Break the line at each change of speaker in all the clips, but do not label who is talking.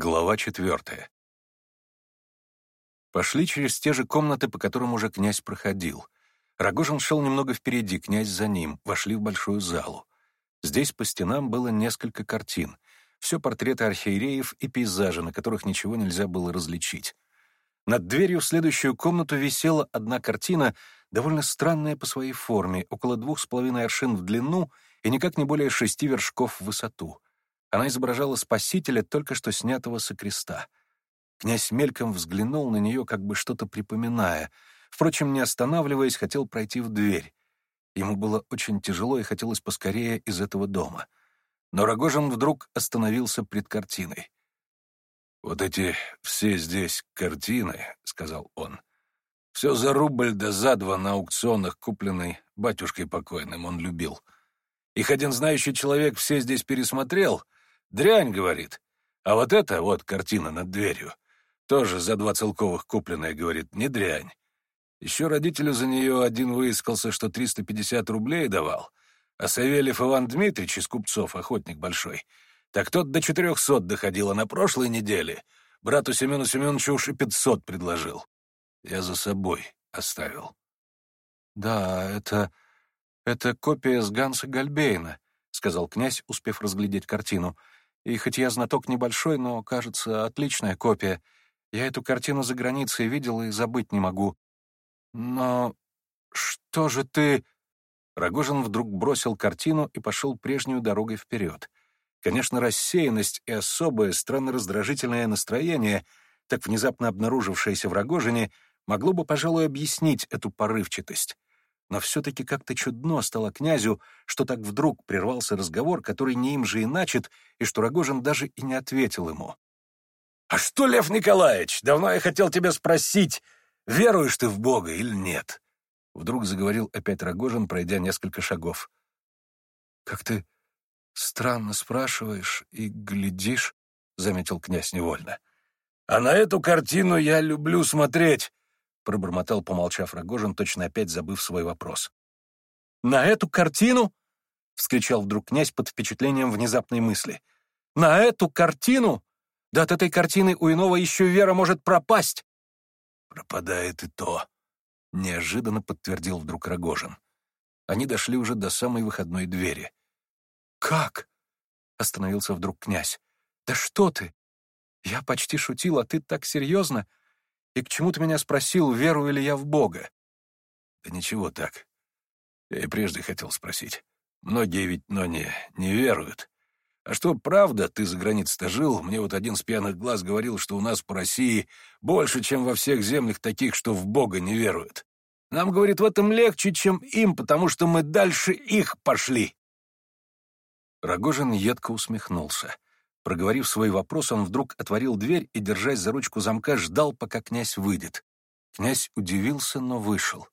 Глава четвертая. Пошли через те же комнаты, по которым уже князь проходил. Рогожин шел немного впереди, князь за ним, вошли в большую залу. Здесь по стенам было несколько картин. Все портреты архиереев и пейзажи, на которых ничего нельзя было различить. Над дверью в следующую комнату висела одна картина, довольно странная по своей форме, около двух с половиной аршин в длину и никак не более шести вершков в высоту — она изображала спасителя, только что снятого со креста. Князь мельком взглянул на нее, как бы что-то припоминая. Впрочем, не останавливаясь, хотел пройти в дверь. Ему было очень тяжело и хотелось поскорее из этого дома. Но Рогожин вдруг остановился пред картиной. «Вот эти все здесь картины», — сказал он, — «все за рубль да за два на аукционах, купленной батюшкой покойным, он любил. Их один знающий человек все здесь пересмотрел — Дрянь, говорит. А вот это вот картина над дверью. Тоже за два целковых купленная, говорит, не дрянь. Еще родителю за нее один выискался, что 350 рублей давал, а Савельев Иван Дмитриевич из Купцов, охотник большой, так тот до 400 доходил, а на прошлой неделе брату Семену Семеновичу уж и 500 предложил. Я за собой оставил.
«Да, это... это копия с Ганса Гальбейна», — сказал князь, успев разглядеть картину — и хоть я знаток небольшой, но, кажется, отличная копия. Я эту картину за границей видел и забыть не могу. Но что же ты...» Рогожин вдруг бросил картину и пошел прежнюю дорогой вперед. Конечно, рассеянность и особое, странно раздражительное настроение, так внезапно обнаружившееся в Рогожине, могло бы, пожалуй, объяснить эту порывчатость но все-таки как-то чудно стало князю, что так вдруг прервался разговор, который не им же и начат, и что Рогожин даже и не ответил ему.
«А что, Лев Николаевич, давно я хотел тебя спросить, веруешь ты в Бога или нет?» Вдруг заговорил опять Рогожин, пройдя несколько шагов.
«Как ты странно спрашиваешь и глядишь», — заметил князь невольно.
«А на эту картину я люблю смотреть», пробормотал, помолчав Рогожин, точно опять забыв свой вопрос.
«На эту картину?» — вскричал вдруг князь под впечатлением внезапной мысли. «На эту картину? Да от этой картины у иного еще вера может пропасть!»
«Пропадает и то», — неожиданно подтвердил вдруг Рогожин. Они дошли уже до самой выходной двери.
«Как?» — остановился вдруг князь. «Да что ты! Я почти шутил, а ты так серьезно! И к чему ты меня спросил, верую ли я в Бога?
Да ничего так. Я и прежде хотел спросить. Многие ведь, но не, не веруют. А что, правда, ты за границей-то жил? Мне вот один с пьяных глаз говорил, что у нас по России больше, чем во всех землях таких, что в Бога не веруют. Нам, говорит, в этом легче, чем им, потому что мы дальше их пошли.
Рогожин едко усмехнулся. Проговорив свой вопрос, он вдруг отворил дверь и, держась за ручку замка, ждал, пока князь выйдет. Князь удивился, но вышел.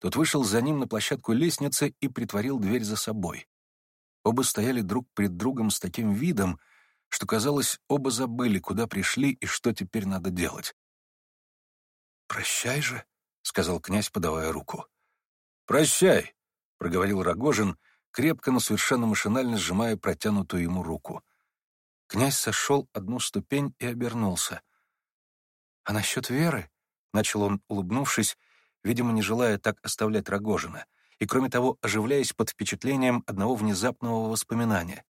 Тот вышел за ним на площадку лестницы и притворил дверь за собой. Оба стояли друг пред другом с таким видом, что, казалось, оба забыли, куда пришли и что теперь надо делать. «Прощай же», — сказал князь, подавая руку.
«Прощай», — проговорил Рогожин, крепко, но совершенно машинально сжимая протянутую ему руку.
Князь сошел одну ступень и обернулся. «А насчет Веры?» — начал он, улыбнувшись, видимо, не желая так оставлять Рогожина, и, кроме того, оживляясь под впечатлением одного внезапного воспоминания.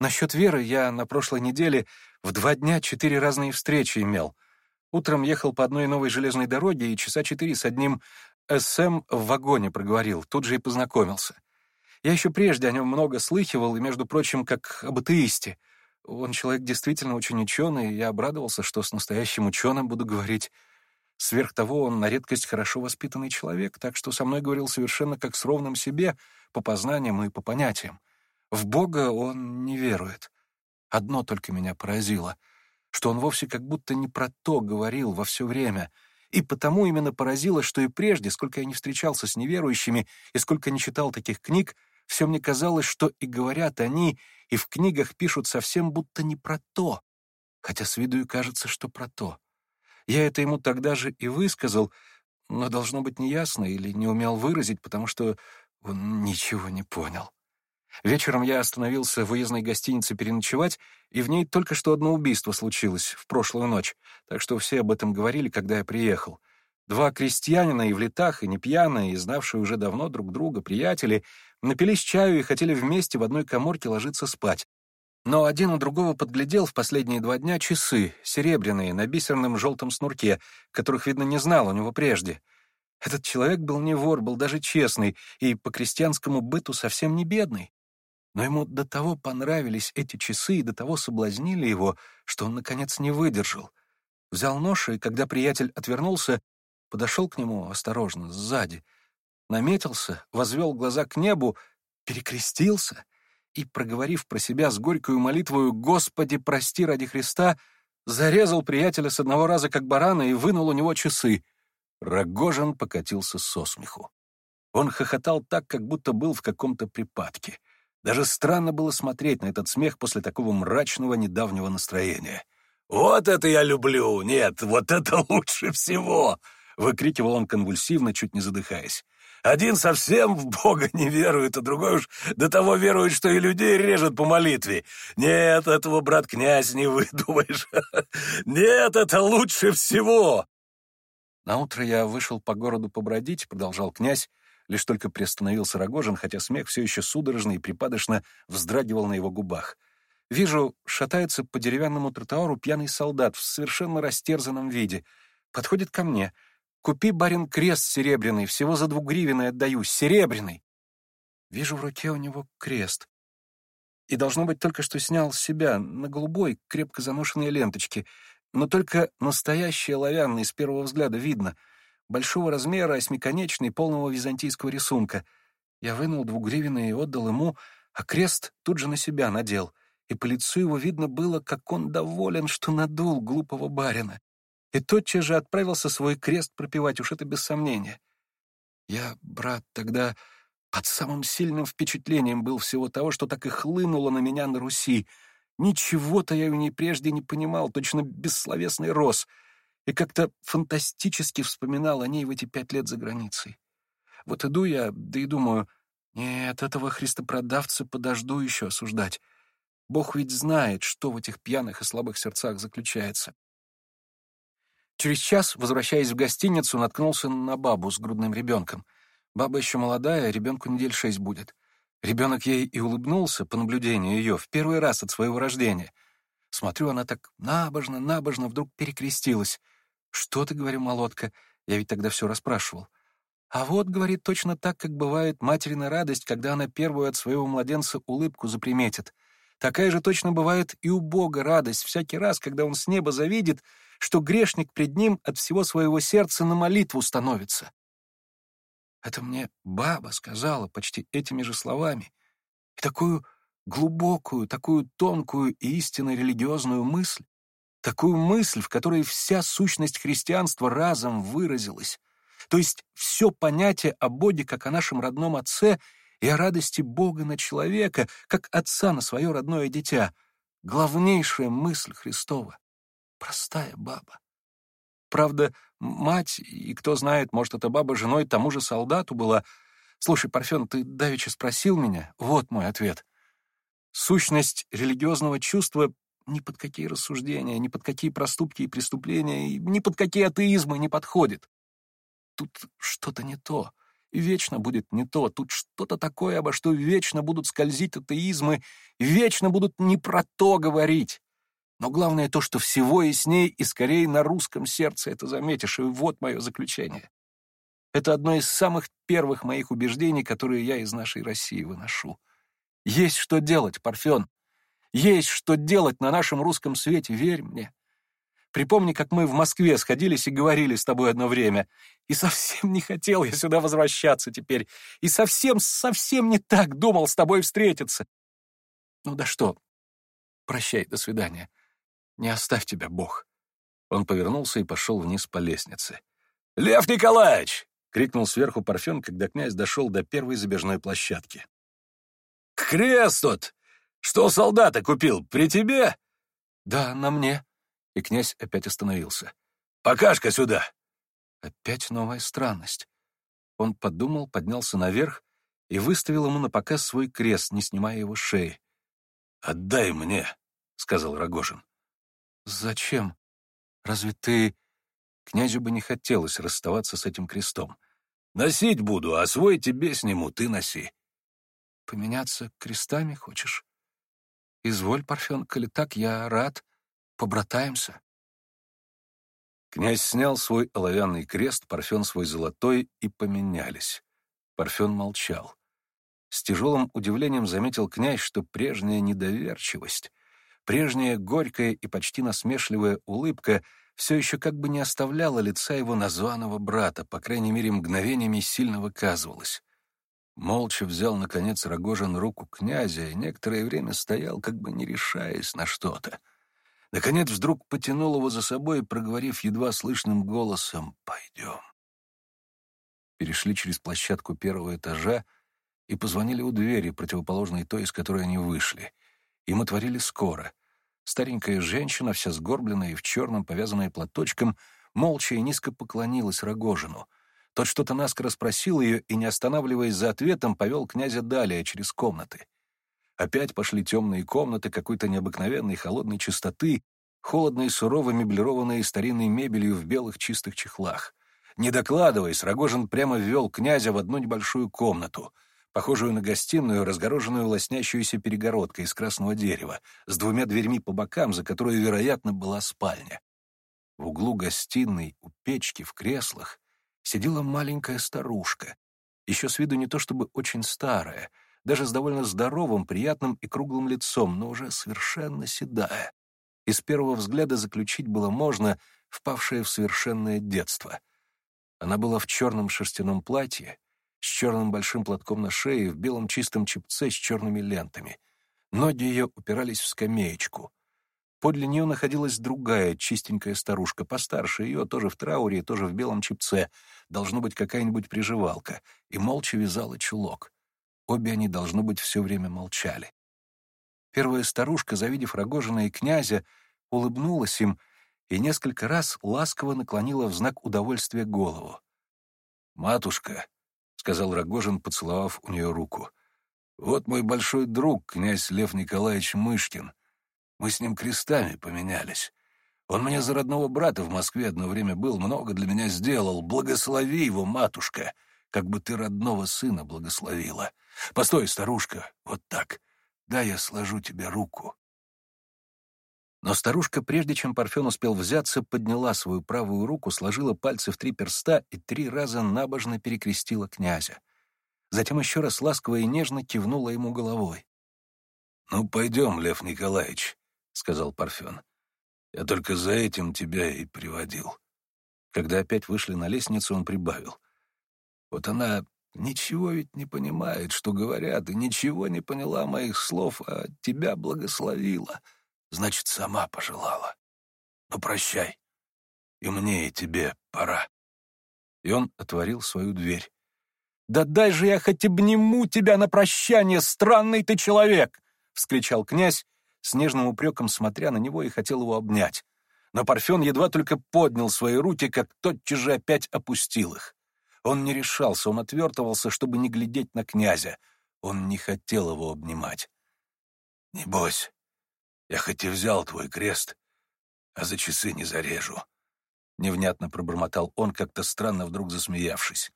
«Насчет Веры я на прошлой неделе в два дня четыре разные встречи имел. Утром ехал по одной новой железной дороге и часа четыре с одним СМ эм в вагоне проговорил, тут же и познакомился. Я еще прежде о нем много слыхивал, и, между прочим, как об атеисте — он человек действительно очень ученый, и я обрадовался, что с настоящим ученым буду говорить. Сверх того, он на редкость хорошо воспитанный человек, так что со мной говорил совершенно как с ровным себе, по познаниям и по понятиям. В Бога он не верует. Одно только меня поразило, что он вовсе как будто не про то говорил во все время, и потому именно поразило, что и прежде, сколько я не встречался с неверующими и сколько не читал таких книг, все мне казалось, что и говорят они, и в книгах пишут совсем будто не про то, хотя с виду и кажется, что про то. Я это ему тогда же и высказал, но должно быть неясно или не умел выразить, потому что он ничего не понял. Вечером я остановился в уездной гостинице переночевать, и в ней только что одно убийство случилось в прошлую ночь, так что все об этом говорили, когда я приехал. Два крестьянина и в летах, и не пьяные, и знавшие уже давно друг друга, приятели, Напились чаю и хотели вместе в одной коморке ложиться спать. Но один у другого подглядел в последние два дня часы, серебряные, на бисерном желтом снурке, которых, видно, не знал у него прежде. Этот человек был не вор, был даже честный и по крестьянскому быту совсем не бедный. Но ему до того понравились эти часы и до того соблазнили его, что он, наконец, не выдержал. Взял нож, и когда приятель отвернулся, подошел к нему осторожно, сзади, Наметился, возвел глаза к небу, перекрестился и, проговорив про себя с горькую молитвою «Господи, прости ради Христа», зарезал приятеля с одного раза как барана и вынул у него часы. Рогожин покатился со смеху. Он хохотал так, как будто был в каком-то припадке. Даже странно было смотреть на этот смех после такого мрачного недавнего настроения. «Вот это я люблю! Нет, вот это лучше всего!» — выкрикивал он конвульсивно, чуть не задыхаясь. Один совсем в Бога не верует, а другой уж до того верует, что и людей режет по молитве. Нет, этого, брат князь, не выдумаешь. Нет, это лучше всего. Наутро я вышел по городу побродить, продолжал князь, лишь только приостановился Рогожин, хотя смех все еще судорожно и припадочно вздрагивал на его губах. Вижу, шатается по деревянному тротуару пьяный солдат в совершенно растерзанном виде. Подходит ко мне — Купи, барин, крест серебряный, всего за двугривенный отдаю, серебряный!» Вижу в руке у него крест. И, должно быть, только что снял с себя на голубой, крепко заношенные ленточки. Но только настоящий оловянный с первого взгляда видно. Большого размера, осьмиконечный, полного византийского рисунка. Я вынул двугривенный и отдал ему, а крест тут же на себя надел. И по лицу его видно было, как он доволен, что надул глупого барина и тотчас же отправился свой крест пропивать, уж это без сомнения. Я, брат, тогда под самым сильным впечатлением был всего того, что так и хлынуло на меня на Руси. Ничего-то я в ней прежде не понимал, точно бессловесный рос, и как-то фантастически вспоминал о ней в эти пять лет за границей. Вот иду я, да и думаю, нет, этого христопродавца подожду еще осуждать. Бог ведь знает, что в этих пьяных и слабых сердцах заключается. Через час, возвращаясь в гостиницу, наткнулся на бабу с грудным ребенком. Баба еще молодая, ребенку недель шесть будет. Ребенок ей и улыбнулся, по наблюдению ее, в первый раз от своего рождения. Смотрю, она так набожно, набожно вдруг перекрестилась. «Что ты, — говорю, молодка, — я ведь тогда все расспрашивал. А вот, — говорит, — точно так, как бывает материна радость, когда она первую от своего младенца улыбку заприметит — Такая же точно бывает и у Бога радость всякий раз, когда он с неба завидит, что грешник пред ним от всего своего сердца на молитву становится. Это мне баба сказала почти этими же словами. И такую глубокую, такую тонкую и истинно религиозную мысль, такую мысль, в которой вся сущность христианства разом выразилась. То есть все понятие о Боге как о нашем родном отце — и о радости Бога на человека, как отца на свое родное дитя. Главнейшая мысль Христова. Простая баба. Правда, мать, и кто знает, может, эта баба женой тому же солдату была. Слушай, Парфен, ты давеча спросил меня? Вот мой ответ. Сущность религиозного чувства ни под какие рассуждения, ни под какие проступки и преступления, ни под какие атеизмы не подходит. Тут что-то не то. Вечно будет не то, тут что-то такое, обо что вечно будут скользить атеизмы, вечно будут не про то говорить. Но главное то, что всего яснее и скорее на русском сердце это заметишь, и вот мое заключение. Это одно из самых первых моих убеждений, которые я из нашей России выношу. Есть что делать, Парфен. Есть что делать на нашем русском свете, верь мне. Припомни, как мы в Москве сходились и говорили с тобой одно время. И совсем не хотел я сюда возвращаться теперь. И совсем, совсем не так думал с тобой встретиться. Ну да что. Прощай, до свидания. Не оставь тебя, Бог. Он повернулся и пошел вниз по лестнице. «Лев Николаевич!» — крикнул сверху Парфен, когда князь дошел до первой забежной площадки. «Крест тут! Что солдата купил? При тебе?» «Да, на мне», и князь опять остановился. «Покашка сюда!» Опять новая странность. Он подумал, поднялся наверх и выставил ему на показ свой крест, не снимая его шеи.
«Отдай мне!» — сказал Рогожин.
«Зачем? Разве ты...» Князю бы не хотелось расставаться с этим крестом.
«Носить буду, а свой тебе сниму, ты носи».
«Поменяться крестами хочешь?» «Изволь, Парфен, коли так, я рад побратаемся.
Князь снял свой оловянный крест, Парфен свой золотой, и поменялись. Парфен молчал. С тяжелым удивлением заметил князь, что прежняя недоверчивость, прежняя горькая и почти насмешливая улыбка все еще как бы не оставляла лица его названного брата, по крайней мере, мгновениями сильно выказывалась. Молча взял, наконец, Рогожин руку князя и некоторое время стоял, как бы не решаясь на что-то. Наконец вдруг потянул его за собой, проговорив едва слышным голосом «Пойдем». Перешли через площадку первого этажа и позвонили у двери, противоположной той, из которой они вышли. Им отворили скоро. Старенькая женщина, вся сгорбленная и в черном, повязанная платочком, молча и низко поклонилась Рогожину. Тот что-то наскоро спросил ее и, не останавливаясь за ответом, повел князя далее через комнаты. Опять пошли темные комнаты какой-то необыкновенной холодной чистоты, холодные, сурово меблированные старинной мебелью в белых чистых чехлах. Не докладываясь, Рогожин прямо ввел князя в одну небольшую комнату, похожую на гостиную, разгороженную лоснящуюся перегородкой из красного дерева, с двумя дверьми по бокам, за которой, вероятно, была спальня. В углу гостиной, у печки, в креслах, сидела маленькая старушка, еще с виду не то чтобы очень старая — даже с довольно здоровым, приятным и круглым лицом, но уже совершенно седая. И с первого взгляда заключить было можно, впавшее в совершенное детство. Она была в черном шерстяном платье, с черным большим платком на шее, в белом чистом чепце с черными лентами. Ноги ее упирались в скамеечку. Подле нее находилась другая, чистенькая старушка, постарше ее, тоже в трауре, тоже в белом чепце, должно быть, какая-нибудь приживалка, и молча вязала чулок. Обе они, должно быть, все время молчали. Первая старушка, завидев Рогожина и князя, улыбнулась им и несколько раз ласково наклонила в знак удовольствия голову. «Матушка», — сказал Рогожин, поцеловав у нее руку, — «вот мой большой друг, князь Лев Николаевич Мышкин. Мы с ним крестами поменялись. Он мне за родного брата в Москве одно время был, много для меня сделал. Благослови его, матушка!» как бы ты родного сына благословила. Постой, старушка, вот так. Да, я сложу тебе руку». Но старушка, прежде чем Парфен успел взяться, подняла свою правую руку, сложила пальцы в три перста и три раза набожно перекрестила князя. Затем еще раз ласково и нежно кивнула ему головой. «Ну, пойдем, Лев Николаевич», — сказал Парфен. «Я только за этим тебя и приводил». Когда опять вышли на лестницу, он прибавил. Вот она ничего ведь не понимает, что говорят, и ничего не поняла моих слов, а тебя благословила. Значит, сама пожелала. Ну, прощай. И мне, и тебе пора. И он отворил свою дверь. «Да дай же я хоть обниму тебя на прощание, странный ты человек!» — вскричал князь, с нежным упреком смотря на него и хотел его обнять. Но Парфен едва только поднял свои руки, как тотчас же опять опустил их. Он не решался, он отвертывался, чтобы не глядеть на князя. Он не хотел его обнимать. «Небось, я хоть и взял твой крест, а за часы не зарежу», — невнятно пробормотал он, как-то странно вдруг засмеявшись.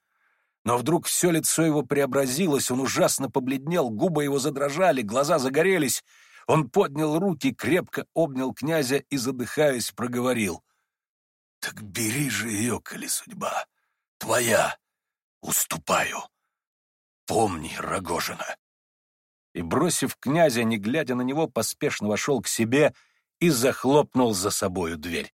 Но вдруг все лицо его преобразилось, он ужасно побледнел, губы его задрожали, глаза загорелись. Он поднял руки, крепко обнял князя и, задыхаясь, проговорил. «Так бери же ее, коли судьба!» твоя. Уступаю. Помни, Рогожина». И, бросив князя, не глядя на него, поспешно вошел к себе и захлопнул за собою дверь.